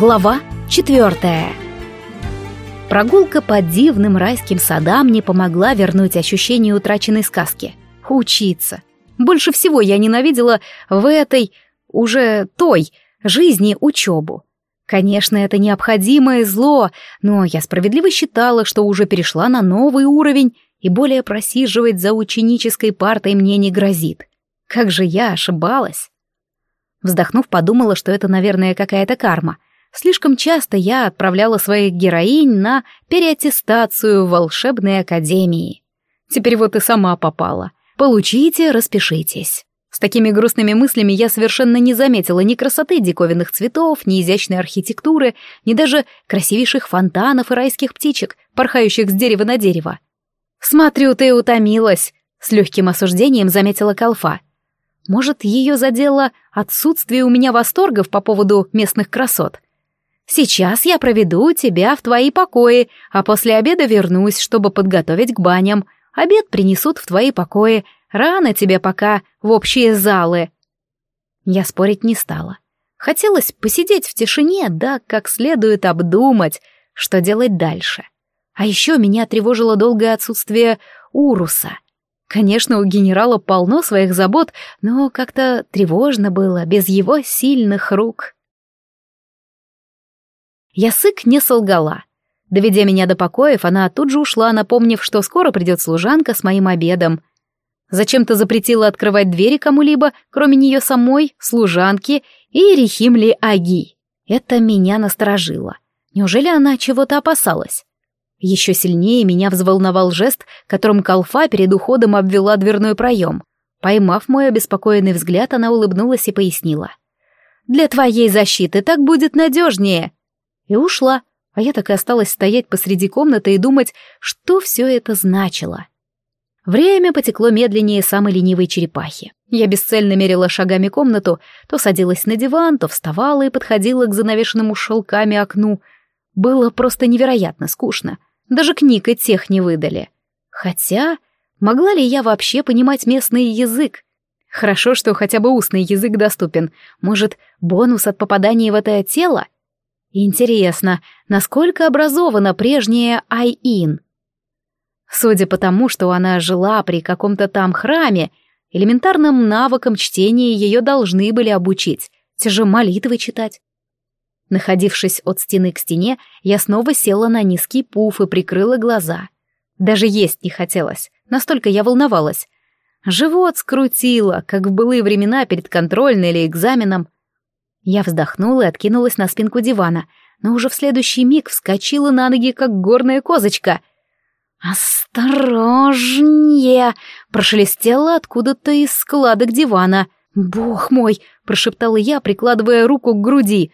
Глава четвертая. Прогулка по дивным райским садам не помогла вернуть ощущение утраченной сказки. Учиться. Больше всего я ненавидела в этой, уже той, жизни учебу. Конечно, это необходимое зло, но я справедливо считала, что уже перешла на новый уровень, и более просиживать за ученической партой мне не грозит. Как же я ошибалась. Вздохнув, подумала, что это, наверное, какая-то карма — Слишком часто я отправляла своих героинь на переаттестацию в волшебной академии. Теперь вот и сама попала. Получите, распишитесь. С такими грустными мыслями я совершенно не заметила ни красоты диковинных цветов, ни изящной архитектуры, ни даже красивейших фонтанов и райских птичек, порхающих с дерева на дерево. «Смотрю, ты утомилась», — с легким осуждением заметила Калфа. «Может, ее задело отсутствие у меня восторгов по поводу местных красот?» Сейчас я проведу тебя в твои покои, а после обеда вернусь, чтобы подготовить к баням. Обед принесут в твои покои. Рано тебе пока в общие залы». Я спорить не стала. Хотелось посидеть в тишине, да как следует обдумать, что делать дальше. А еще меня тревожило долгое отсутствие Уруса. Конечно, у генерала полно своих забот, но как-то тревожно было без его сильных рук. Ясык не солгала. Доведя меня до покоев, она тут же ушла, напомнив, что скоро придет служанка с моим обедом. Зачем-то запретила открывать двери кому-либо, кроме нее самой, служанки и Рихимли Аги. Это меня насторожило. Неужели она чего-то опасалась? Еще сильнее меня взволновал жест, которым Калфа перед уходом обвела дверной проем. Поймав мой обеспокоенный взгляд, она улыбнулась и пояснила. «Для твоей защиты так будет надежнее и ушла, а я так и осталась стоять посреди комнаты и думать, что все это значило. Время потекло медленнее самой ленивой черепахи. Я бесцельно мерила шагами комнату, то садилась на диван, то вставала и подходила к занавешенному шелками окну. Было просто невероятно скучно. Даже книг и тех не выдали. Хотя, могла ли я вообще понимать местный язык? Хорошо, что хотя бы устный язык доступен. Может, бонус от попадания в это тело — Интересно, насколько образована прежняя Айин? Судя по тому, что она жила при каком-то там храме, элементарным навыкам чтения ее должны были обучить, те же молитвы читать. Находившись от стены к стене, я снова села на низкий пуф и прикрыла глаза. Даже есть не хотелось, настолько я волновалась. Живот скрутило, как в былые времена перед контрольной или экзаменом — я вздохнула и откинулась на спинку дивана, но уже в следующий миг вскочила на ноги, как горная козочка. «Осторожнее!» — прошелестело откуда-то из складок дивана. «Бог мой!» — прошептала я, прикладывая руку к груди.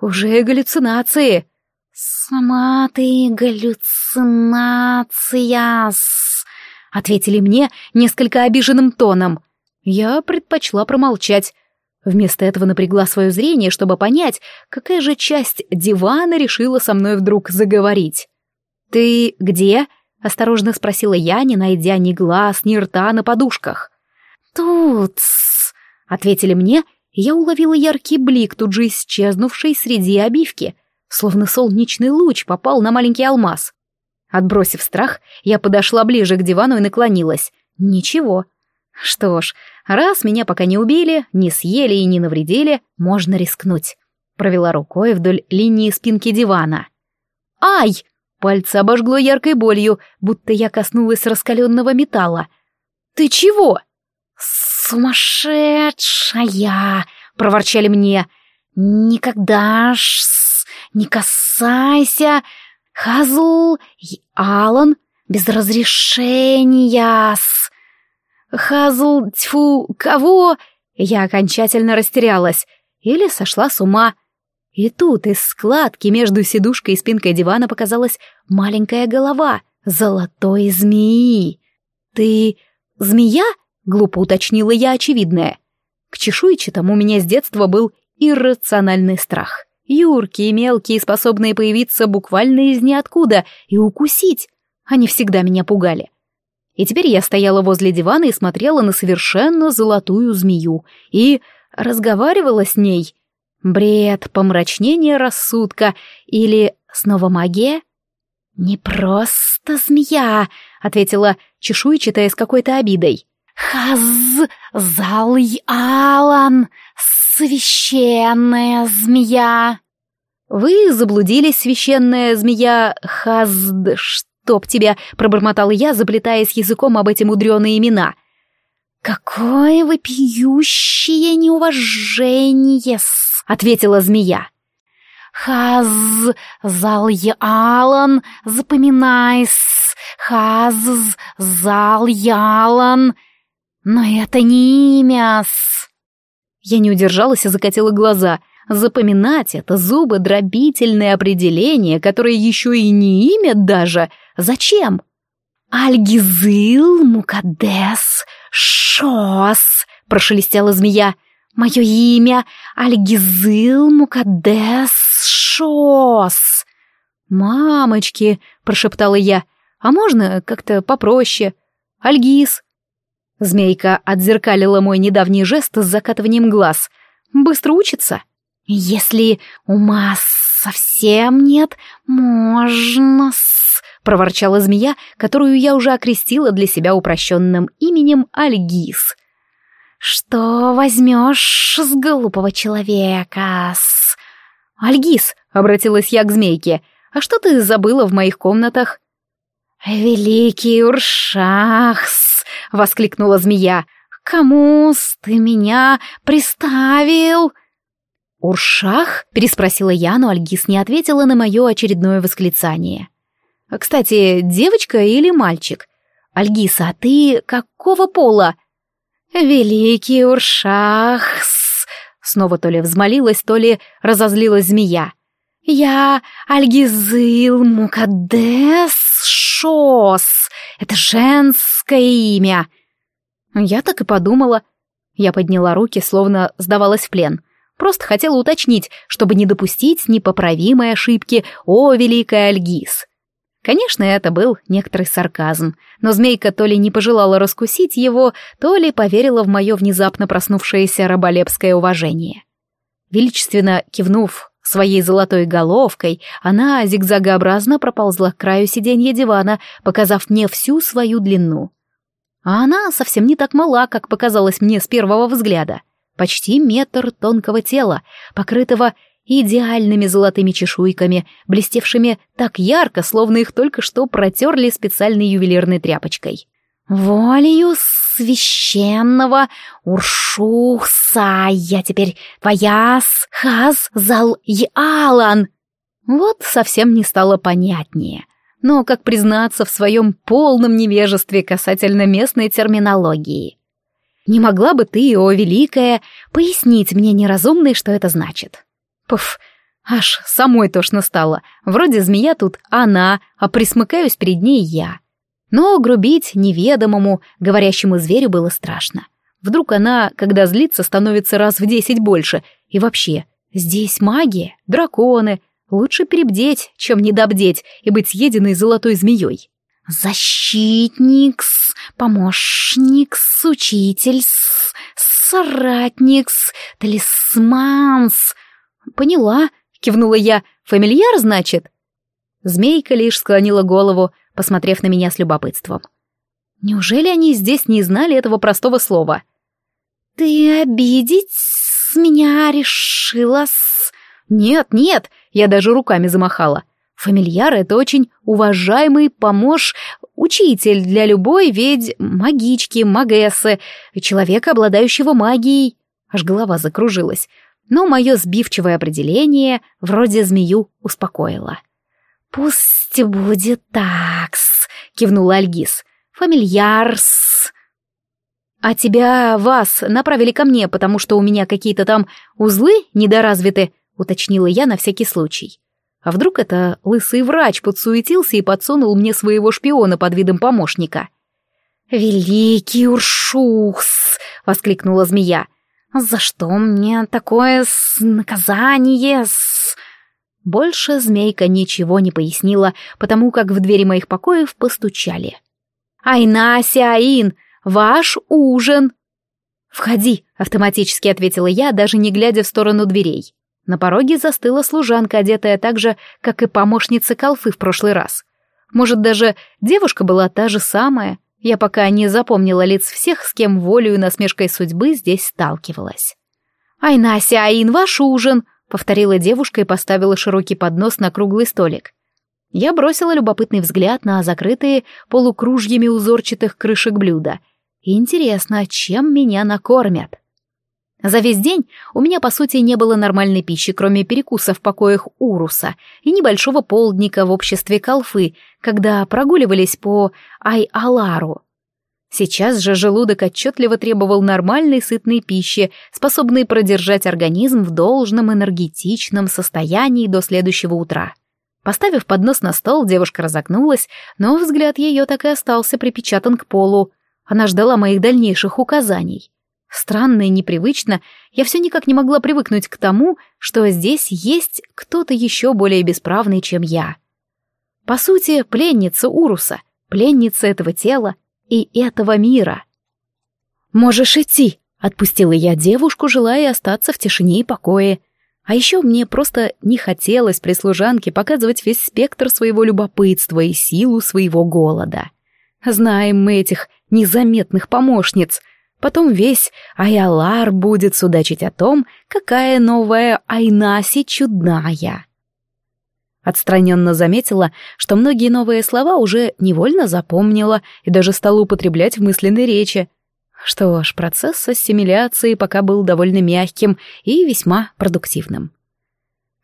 «Уже галлюцинации!» «Сама ты галлюцинация-с!» — ответили мне несколько обиженным тоном. Я предпочла промолчать. Вместо этого напрягла свое зрение, чтобы понять, какая же часть дивана решила со мной вдруг заговорить. «Ты где?» — осторожно спросила я, не найдя ни глаз, ни рта на подушках. тут ответили мне, и я уловила яркий блик, тут же исчезнувший среди обивки, словно солнечный луч попал на маленький алмаз. Отбросив страх, я подошла ближе к дивану и наклонилась. Ничего. Что ж, Раз меня пока не убили, не съели и не навредили, можно рискнуть. Провела рукой вдоль линии спинки дивана. «Ай!» Пальцы обожгло яркой болью, будто я коснулась раскаленного металла. «Ты чего?» «Сумасшедшая!» — проворчали мне. «Никогда ж не касайся! Хазл и Алан без разрешения-с!» Хазл, тьфу, кого? Я окончательно растерялась. Или сошла с ума. И тут из складки между сидушкой и спинкой дивана показалась маленькая голова золотой змеи. «Ты змея?» — глупо уточнила я очевидное. К чешуйчатому у меня с детства был иррациональный страх. Юркие, мелкие, способные появиться буквально из ниоткуда и укусить. Они всегда меня пугали. И теперь я стояла возле дивана и смотрела на совершенно золотую змею. И разговаривала с ней. Бред, помрачнение рассудка или снова магия? «Не просто змея», — ответила чешуйчатая с какой-то обидой. «Хаз залый Алан, священная змея». «Вы заблудились, священная змея Хазд, чтоб тебя!» — пробормотала я, заплетаясь языком об эти мудреные имена. «Какое вопиющее неуважение-с!» — ответила змея. «Хаз зал ялан, запоминай-с! Хаз зал ялан! Но это не имя-с!» Я не удержалась и закатила глаза — Запоминать это зубодробительное определение, которое еще и не имя даже. Зачем? «Альгизыл Мукадес Шос», — прошелестела змея. «Мое имя Альгизыл Мукадес Шос». «Мамочки», — прошептала я, — «а можно как-то попроще? Альгиз». Змейка отзеркалила мой недавний жест с закатыванием глаз. «Быстро учится?» «Если ума совсем нет, можно-с...» — проворчала змея, которую я уже окрестила для себя упрощенным именем Альгиз. «Что возьмешь с глупого человека-с?» «Альгиз», — обратилась я к змейке, — «а что ты забыла в моих комнатах?» «Великий Уршахс!» — воскликнула змея. «Кому-с ты меня приставил?» «Уршах?» — переспросила я, но Альгис не ответила на мое очередное восклицание. «Кстати, девочка или мальчик? Альгиса, а ты какого пола?» «Великий Уршахс!» Снова то ли взмолилась, то ли разозлилась змея. «Я Альгизыл Мукадес Шос. Это женское имя». Я так и подумала. Я подняла руки, словно сдавалась в плен. Просто хотела уточнить, чтобы не допустить непоправимой ошибки «О, великая Альгиз!». Конечно, это был некоторый сарказм, но змейка то ли не пожелала раскусить его, то ли поверила в мое внезапно проснувшееся раболепское уважение. Величественно кивнув своей золотой головкой, она зигзагообразно проползла к краю сиденья дивана, показав мне всю свою длину. А она совсем не так мала, как показалось мне с первого взгляда — почти метр тонкого тела, покрытого идеальными золотыми чешуйками, блестевшими так ярко, словно их только что протерли специальной ювелирной тряпочкой. «Волею священного Уршухса я теперь твоя схаз зал Ялан!» Вот совсем не стало понятнее. Но как признаться в своем полном невежестве касательно местной терминологии? Не могла бы ты, о великая, пояснить мне неразумный, что это значит? Пф, аж самой тошно стало. Вроде змея тут она, а присмыкаюсь перед ней я. Но грубить неведомому, говорящему зверю было страшно. Вдруг она, когда злится, становится раз в десять больше. И вообще, здесь магия, драконы. Лучше перебдеть, чем недобдеть и быть съеденной золотой змеей. «Защитникс, помощникс, учительс, соратникс, талисманс». «Поняла», — кивнула я. «Фамильяр, значит?» Змейка лишь склонила голову, посмотрев на меня с любопытством. Неужели они здесь не знали этого простого слова? «Ты обидеть меня решила-с?» «Нет, нет!» — я даже руками замахала. Фамильяр — это очень уважаемый помощ, учитель для любой ведь магички, магессы, человека, обладающего магией. Аж голова закружилась. Но мое сбивчивое определение вроде змею успокоило. «Пусть будет такс», — кивнула Альгиз. «Фамильярс». «А тебя, вас, направили ко мне, потому что у меня какие-то там узлы недоразвиты», — уточнила я на всякий случай. А вдруг это лысый врач подсуетился и подсунул мне своего шпиона под видом помощника? «Великий Уршухс!» — воскликнула змея. «За что мне такое с наказание с...» Больше змейка ничего не пояснила, потому как в двери моих покоев постучали. «Айнася, Аин, ваш ужин!» «Входи», — автоматически ответила я, даже не глядя в сторону дверей. На пороге застыла служанка, одетая так же, как и помощница колфы в прошлый раз. Может, даже девушка была та же самая. Я пока не запомнила лиц всех, с кем волею насмешкой судьбы здесь сталкивалась. «Айнася, Аин, ваш ужин!» — повторила девушка и поставила широкий поднос на круглый столик. Я бросила любопытный взгляд на закрытые полукружьями узорчатых крышек блюда. Интересно, чем меня накормят? За весь день у меня, по сути, не было нормальной пищи, кроме перекуса в покоях Уруса и небольшого полдника в обществе Калфы, когда прогуливались по Ай-Алару. Сейчас же желудок отчетливо требовал нормальной сытной пищи, способной продержать организм в должном энергетичном состоянии до следующего утра. Поставив поднос на стол, девушка разогнулась, но взгляд ее так и остался припечатан к полу. Она ждала моих дальнейших указаний. Странно и непривычно, я все никак не могла привыкнуть к тому, что здесь есть кто-то еще более бесправный, чем я. По сути, пленница Уруса, пленница этого тела и этого мира. «Можешь идти», — отпустила я девушку, желая остаться в тишине и покое. А еще мне просто не хотелось при служанке показывать весь спектр своего любопытства и силу своего голода. Знаем мы этих незаметных помощниц — Потом весь Айалар будет судачить о том, какая новая Айнаси чудная. Отстраненно заметила, что многие новые слова уже невольно запомнила и даже стала употреблять в мысленной речи. Что ж, процесс ассимиляции пока был довольно мягким и весьма продуктивным.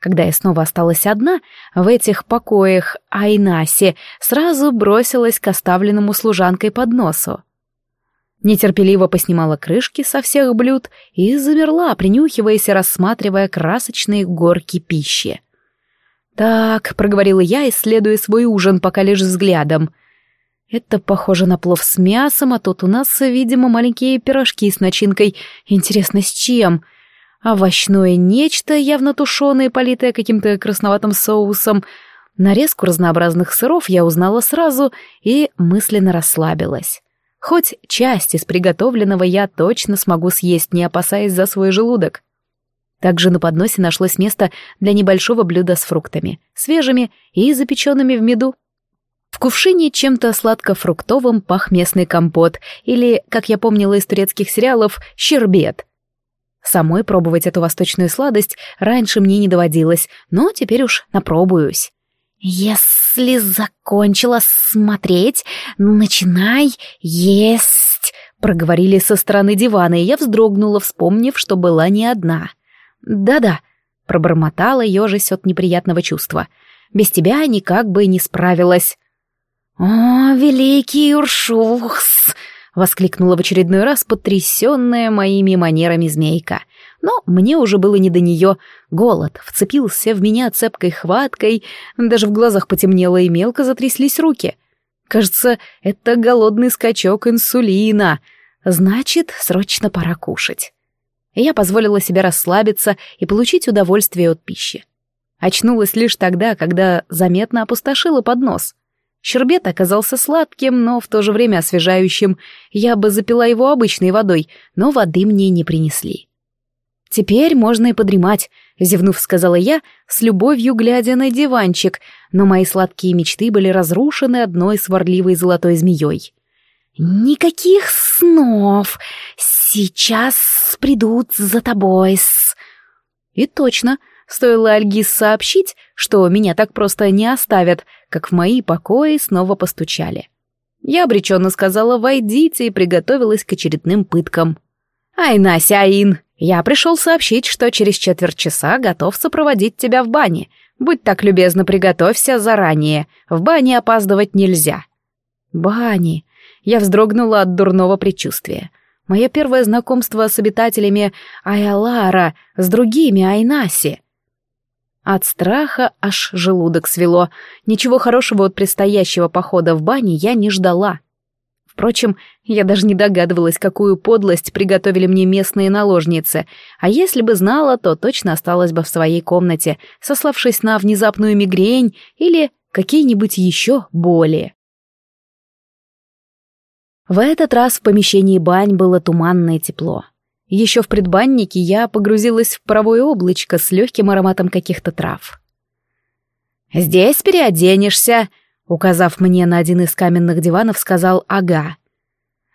Когда я снова осталась одна, в этих покоях Айнаси сразу бросилась к оставленному служанкой подносу нетерпеливо поснимала крышки со всех блюд и замерла, принюхиваясь и рассматривая красочные горки пищи. «Так», — проговорила я, исследуя свой ужин, пока лишь взглядом. «Это похоже на плов с мясом, а тут у нас, видимо, маленькие пирожки с начинкой. Интересно, с чем?» Овощное нечто, явно тушеное, политое каким-то красноватым соусом. Нарезку разнообразных сыров я узнала сразу и мысленно расслабилась. Хоть часть из приготовленного я точно смогу съесть, не опасаясь за свой желудок. Также на подносе нашлось место для небольшого блюда с фруктами, свежими и запеченными в меду. В кувшине чем-то сладко-фруктовым пах местный компот, или, как я помнила из турецких сериалов, щербет. Самой пробовать эту восточную сладость раньше мне не доводилось, но теперь уж напробуюсь. «Если закончила смотреть, начинай есть», — проговорили со стороны дивана, и я вздрогнула, вспомнив, что была не одна. «Да-да», — пробормотала, ежась от неприятного чувства. «Без тебя никак бы не справилась». «О, великий Уршухс!» — воскликнула в очередной раз потрясенная моими манерами змейка. Но мне уже было не до нее. Голод вцепился в меня цепкой хваткой, даже в глазах потемнело и мелко затряслись руки. Кажется, это голодный скачок инсулина. Значит, срочно пора кушать. Я позволила себе расслабиться и получить удовольствие от пищи. Очнулась лишь тогда, когда заметно опустошила поднос. Щербет оказался сладким, но в то же время освежающим. Я бы запила его обычной водой, но воды мне не принесли. «Теперь можно и подремать», — зевнув, сказала я, с любовью глядя на диванчик, но мои сладкие мечты были разрушены одной сварливой золотой змеей. «Никаких снов! Сейчас придут за тобой с...» И точно, стоило Альгис сообщить, что меня так просто не оставят, как в мои покои снова постучали. Я обреченно сказала «войдите» и приготовилась к очередным пыткам. «Ай, Нася, я пришел сообщить, что через четверть часа готов сопроводить тебя в бане. Будь так любезна, приготовься заранее. В бане опаздывать нельзя». «Бани!» Я вздрогнула от дурного предчувствия. Мое первое знакомство с обитателями Айалара, с другими Айнаси. От страха аж желудок свело. Ничего хорошего от предстоящего похода в бане я не ждала. Впрочем, я даже не догадывалась, какую подлость приготовили мне местные наложницы, а если бы знала, то точно осталась бы в своей комнате, сославшись на внезапную мигрень или какие-нибудь еще боли. В этот раз в помещении бань было туманное тепло. Еще в предбаннике я погрузилась в паровое облачко с легким ароматом каких-то трав. «Здесь переоденешься», — указав мне на один из каменных диванов, сказал Ага.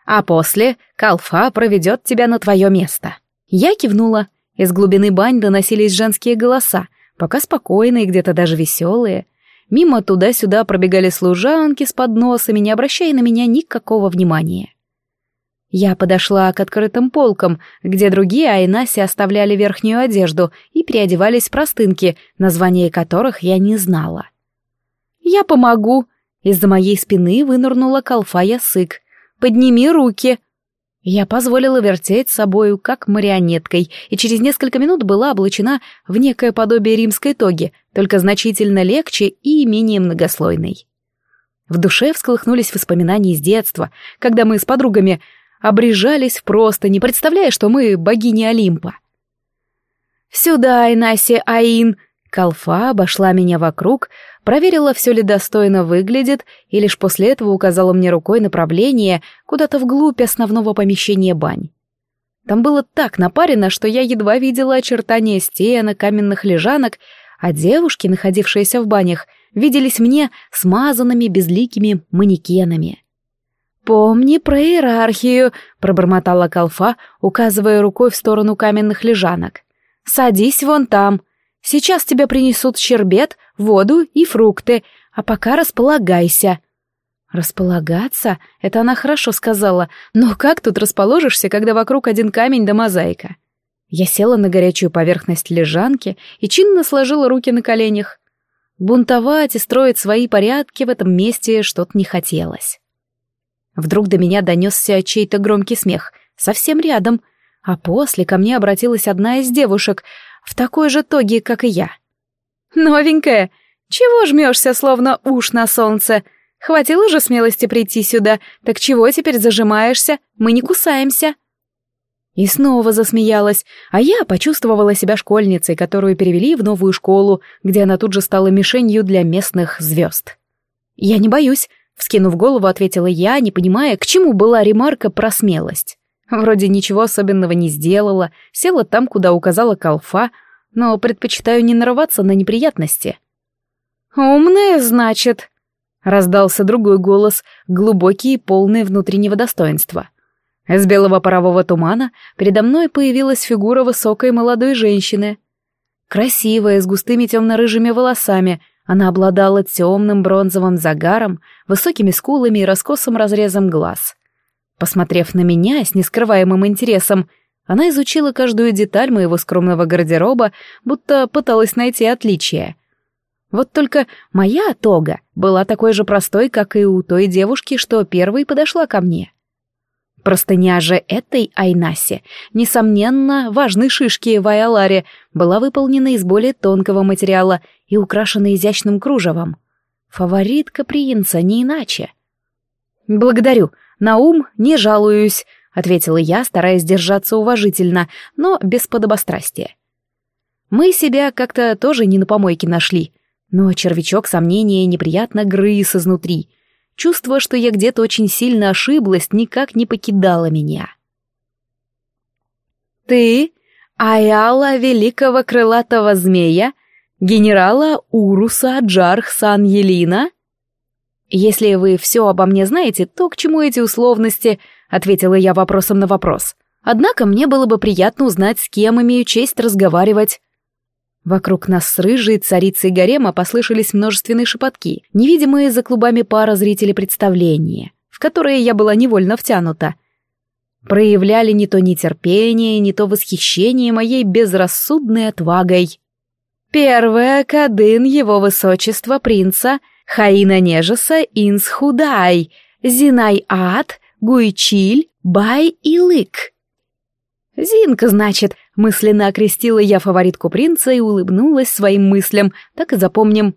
«А после Калфа проведет тебя на твое место». Я кивнула. Из глубины бань доносились женские голоса, пока спокойные, где-то даже веселые. Мимо туда-сюда пробегали служанки с подносами, не обращая на меня никакого внимания. Я подошла к открытым полкам, где другие Айнаси оставляли верхнюю одежду и переодевались в простынки, названия которых я не знала. «Я помогу!» Из-за моей спины вынырнула колфа Ясык. «Подними руки!» Я позволила вертеть собою, как марионеткой, и через несколько минут была облачена в некое подобие римской тоги, только значительно легче и менее многослойной. В душе всколыхнулись воспоминания из детства, когда мы с подругами обрежались просто, не представляя, что мы богини Олимпа. «Сюда, Инаси Аин!» Калфа обошла меня вокруг, проверила, все ли достойно выглядит, и лишь после этого указала мне рукой направление куда-то вглубь основного помещения бань. Там было так напарено, что я едва видела очертания стен и каменных лежанок, а девушки, находившиеся в банях, виделись мне смазанными безликими манекенами. «Помни про иерархию», — пробормотала Калфа, указывая рукой в сторону каменных лежанок. «Садись вон там. Сейчас тебе принесут щербет, воду и фрукты, а пока располагайся». «Располагаться?» — это она хорошо сказала. «Но как тут расположишься, когда вокруг один камень да мозаика?» Я села на горячую поверхность лежанки и чинно сложила руки на коленях. Бунтовать и строить свои порядки в этом месте что-то не хотелось. Вдруг до меня донесся чей-то громкий смех, совсем рядом, а после ко мне обратилась одна из девушек в такой же тоге, как и я. «Новенькая, чего жмешься, словно уж на солнце? Хватило же смелости прийти сюда, так чего теперь зажимаешься? Мы не кусаемся». И снова засмеялась, а я почувствовала себя школьницей, которую перевели в новую школу, где она тут же стала мишенью для местных звезд. «Я не боюсь», Вскинув голову, ответила я, не понимая, к чему была ремарка про смелость. Вроде ничего особенного не сделала, села там, куда указала колфа, но предпочитаю не нарываться на неприятности. «Умная, значит?» — раздался другой голос, глубокий и полный внутреннего достоинства. Из белого парового тумана передо мной появилась фигура высокой молодой женщины. Красивая, с густыми темно-рыжими волосами — она обладала темным бронзовым загаром, высокими скулами и раскосым разрезом глаз. Посмотрев на меня с нескрываемым интересом, она изучила каждую деталь моего скромного гардероба, будто пыталась найти отличия. Вот только моя тога была такой же простой, как и у той девушки, что первой подошла ко мне. Простыня же этой Айнаси, несомненно, важной шишки в Айаларе, была выполнена из более тонкого материала и украшена изящным кружевом. Фаворитка принца, не иначе. «Благодарю, на ум не жалуюсь», — ответила я, стараясь держаться уважительно, но без подобострастия. Мы себя как-то тоже не на помойке нашли, но червячок сомнения неприятно грыз изнутри — Чувство, что я где-то очень сильно ошиблась, никак не покидало меня. «Ты — Аяла Великого Крылатого Змея, генерала Уруса Джарх Сан Елина?» «Если вы все обо мне знаете, то к чему эти условности?» — ответила я вопросом на вопрос. «Однако мне было бы приятно узнать, с кем имею честь разговаривать». Вокруг нас с рыжей царицей гарема послышались множественные шепотки, невидимые за клубами пара зрителей представления, в которые я была невольно втянута. Проявляли не то нетерпение, не то восхищение моей безрассудной отвагой. Первая кадын его высочества принца Хаина Нежеса Инсхудай, Зинай Ад, Гуйчиль, Бай и Лык. «Зинка, значит», — мысленно окрестила я фаворитку принца и улыбнулась своим мыслям, так и запомним.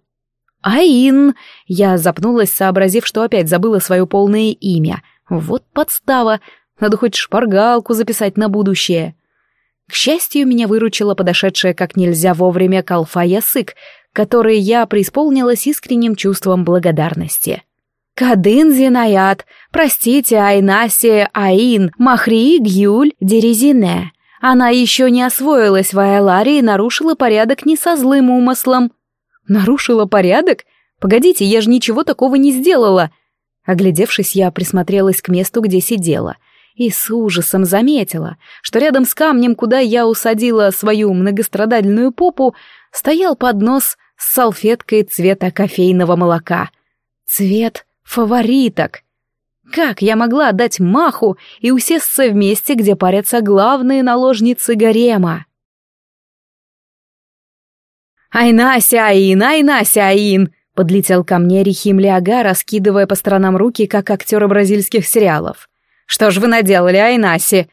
«Аин!» — я запнулась, сообразив, что опять забыла свое полное имя. «Вот подстава! Надо хоть шпаргалку записать на будущее». К счастью, меня выручила подошедшая как нельзя вовремя Калфа Ясык, которой я преисполнилась искренним чувством благодарности. Кадын Зинаят, простите, Айнаси Аин, Махри Гюль Дерезине, Она еще не освоилась в Айларе и нарушила порядок не со злым умыслом. Нарушила порядок? Погодите, я же ничего такого не сделала. Оглядевшись, я присмотрелась к месту, где сидела, и с ужасом заметила, что рядом с камнем, куда я усадила свою многострадальную попу, стоял поднос с салфеткой цвета кофейного молока. Цвет фавориток. Как я могла дать маху и усесться в месте, где парятся главные наложницы гарема? «Айнася Аин, Айнася Аин!» Подлетел ко мне Рихим Лиага, раскидывая по сторонам руки, как актеры бразильских сериалов. «Что ж вы наделали, Айнаси?»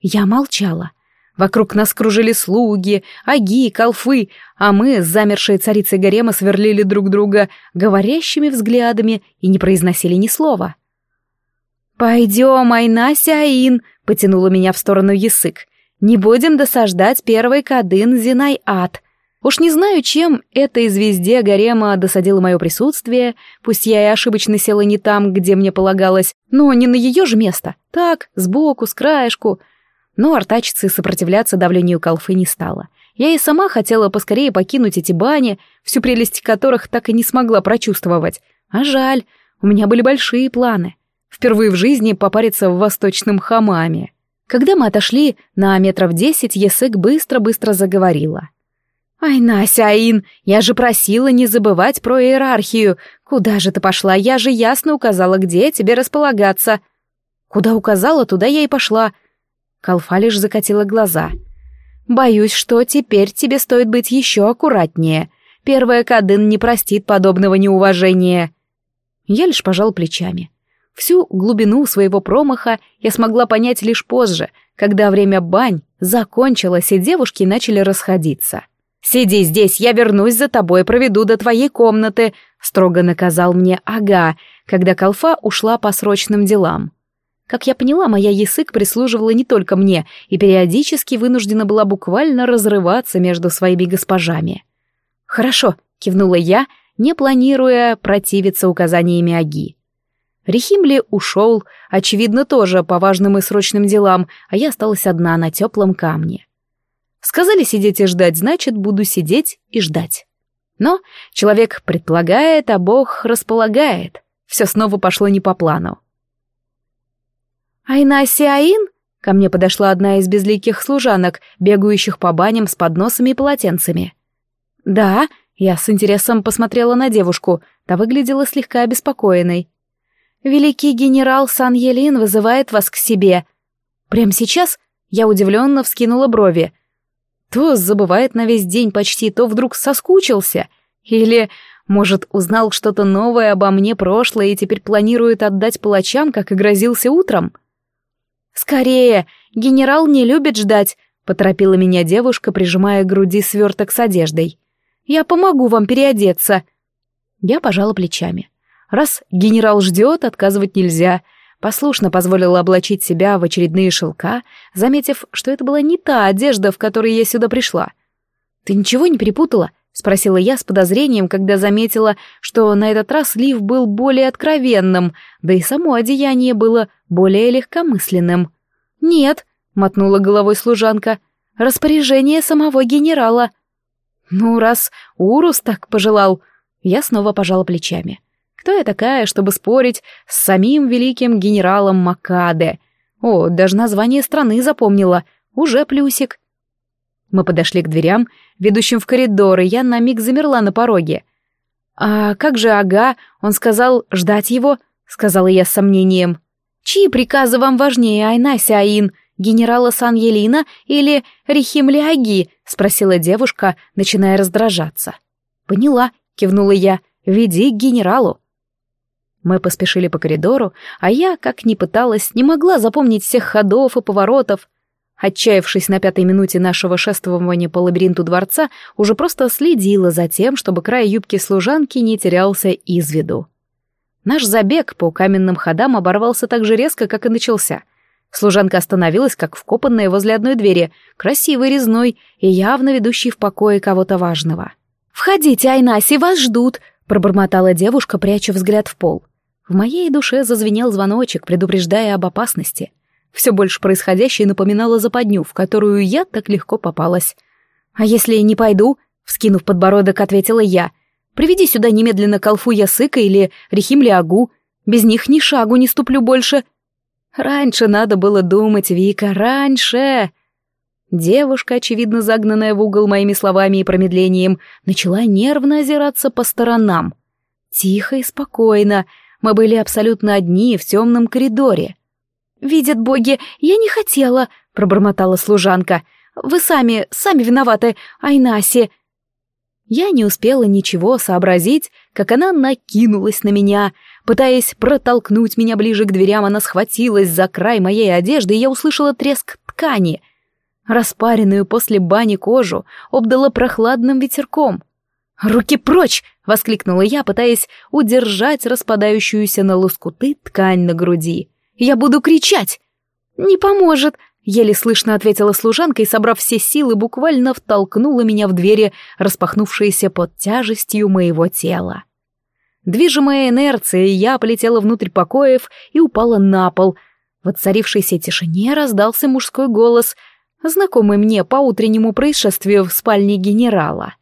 Я молчала. Вокруг нас кружили слуги, аги, колфы, а мы с замершей царицей гарема сверлили друг друга говорящими взглядами и не произносили ни слова. «Пойдем, Айнаси Аин», — потянула меня в сторону язык. «Не будем досаждать первый кадын Зинай-Ад. Уж не знаю, чем этой звезде гарема досадило мое присутствие, пусть я и ошибочно села не там, где мне полагалось, но не на ее же место. Так, сбоку, с краешку. Но артачицы сопротивляться давлению колфы не стала. Я и сама хотела поскорее покинуть эти бани, всю прелесть которых так и не смогла прочувствовать. А жаль, у меня были большие планы. Впервые в жизни попариться в восточном хамаме. Когда мы отошли на метров десять, Есык быстро-быстро заговорила. «Ай, Нася, Аин, я же просила не забывать про иерархию. Куда же ты пошла? Я же ясно указала, где тебе располагаться». «Куда указала, туда я и пошла». Калфа лишь закатила глаза. «Боюсь, что теперь тебе стоит быть еще аккуратнее. Первая Кадын не простит подобного неуважения». Я лишь пожал плечами. Всю глубину своего промаха я смогла понять лишь позже, когда время бань закончилось и девушки начали расходиться. «Сиди здесь, я вернусь за тобой, проведу до твоей комнаты», — строго наказал мне Ага, когда Калфа ушла по срочным делам. Как я поняла, моя язык прислуживала не только мне и периодически вынуждена была буквально разрываться между своими госпожами. «Хорошо», — кивнула я, не планируя противиться указаниями Аги. Рихимли ушел, очевидно, тоже по важным и срочным делам, а я осталась одна на теплом камне. Сказали сидеть и ждать, значит, буду сидеть и ждать. Но человек предполагает, а Бог располагает. Все снова пошло не по плану. «Айнаси Аин?» Ко мне подошла одна из безликих служанок, бегающих по баням с подносами и полотенцами. «Да», я с интересом посмотрела на девушку, та выглядела слегка обеспокоенной. «Великий генерал Сан-Елин вызывает вас к себе». «Прямо сейчас?» Я удивленно вскинула брови. То забывает на весь день почти, то вдруг соскучился. Или, может, узнал что-то новое обо мне прошлое и теперь планирует отдать палачам, как и грозился утром. «Скорее! Генерал не любит ждать!» — поторопила меня девушка, прижимая к груди сверток с одеждой. «Я помогу вам переодеться!» Я пожала плечами. Раз генерал ждет, отказывать нельзя — Послушно позволила облачить себя в очередные шелка, заметив, что это была не та одежда, в которой я сюда пришла. «Ты ничего не перепутала?» — спросила я с подозрением, когда заметила, что на этот раз лиф был более откровенным, да и само одеяние было более легкомысленным. «Нет», — мотнула головой служанка, — «распоряжение самого генерала». «Ну, раз Урус так пожелал...» Я снова пожала плечами. Кто я такая, чтобы спорить с самим великим генералом Макаде? О, даже название страны запомнила. Уже плюсик. Мы подошли к дверям, ведущим в коридор, и я на миг замерла на пороге. «А как же Ага? Он сказал ждать его?» — сказала я с сомнением. «Чьи приказы вам важнее, Айнася Аин? Генерала Сан-Елина или Рихимли Аги?» — спросила девушка, начиная раздражаться. «Поняла», — кивнула я. «Веди к генералу». Мы поспешили по коридору, а я, как ни пыталась, не могла запомнить всех ходов и поворотов. Отчаявшись на пятой минуте нашего шествования по лабиринту дворца, уже просто следила за тем, чтобы край юбки служанки не терялся из виду. Наш забег по каменным ходам оборвался так же резко, как и начался. Служанка остановилась, как вкопанная возле одной двери, красивой, резной и явно ведущей в покое кого-то важного. «Входите, Айнаси, вас ждут!» — пробормотала девушка, пряча взгляд в пол. В моей душе зазвенел звоночек, предупреждая об опасности. Все больше происходящее напоминало западню, в которую я так легко попалась. «А если не пойду?» — вскинув подбородок, ответила я. «Приведи сюда немедленно Калфу Ясыка или Рихим Лиагу. Без них ни шагу не ступлю больше». «Раньше надо было думать, Вика, раньше!» Девушка, очевидно загнанная в угол моими словами и промедлением, начала нервно озираться по сторонам. Тихо и спокойно, мы были абсолютно одни в темном коридоре. «Видят боги, я не хотела», — пробормотала служанка. «Вы сами, сами виноваты, Айнаси». Я не успела ничего сообразить, как она накинулась на меня. Пытаясь протолкнуть меня ближе к дверям, она схватилась за край моей одежды, и я услышала треск ткани. Распаренную после бани кожу обдала прохладным ветерком. «Руки прочь!» — воскликнула я, пытаясь удержать распадающуюся на лоскуты ткань на груди. «Я буду кричать!» «Не поможет!» — еле слышно ответила служанка и, собрав все силы, буквально втолкнула меня в двери, распахнувшиеся под тяжестью моего тела. Движимая инерцией, я полетела внутрь покоев и упала на пол. В отцарившейся тишине раздался мужской голос, знакомый мне по утреннему происшествию в спальне генерала.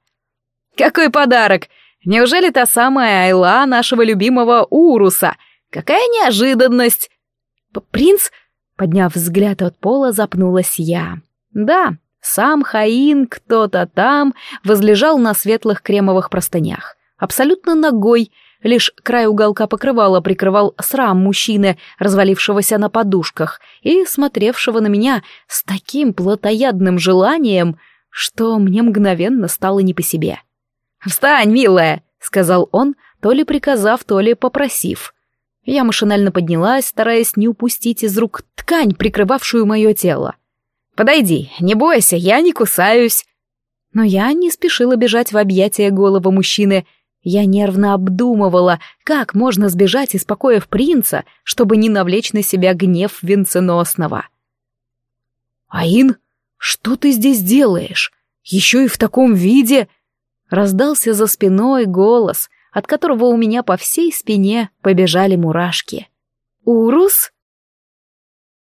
«Какой подарок! Неужели та самая Айла нашего любимого Уруса? Какая неожиданность!» «Принц?» — подняв взгляд от пола, запнулась я. «Да, сам Хаин, кто-то там, возлежал на светлых кремовых простынях, абсолютно ногой, лишь край уголка покрывала прикрывал срам мужчины, развалившегося на подушках и смотревшего на меня с таким плотоядным желанием, что мне мгновенно стало не по себе. «Встань, милая!» — сказал он, то ли приказав, то ли попросив. Я машинально поднялась, стараясь не упустить из рук ткань, прикрывавшую мое тело. «Подойди, не бойся, я не кусаюсь!» Но я не спешила бежать в объятия голого мужчины. Я нервно обдумывала, как можно сбежать из покоев принца, чтобы не навлечь на себя гнев венценосного. «Аин, что ты здесь делаешь? Еще и в таком виде?» Раздался за спиной голос, от которого у меня по всей спине побежали мурашки. «Урус?»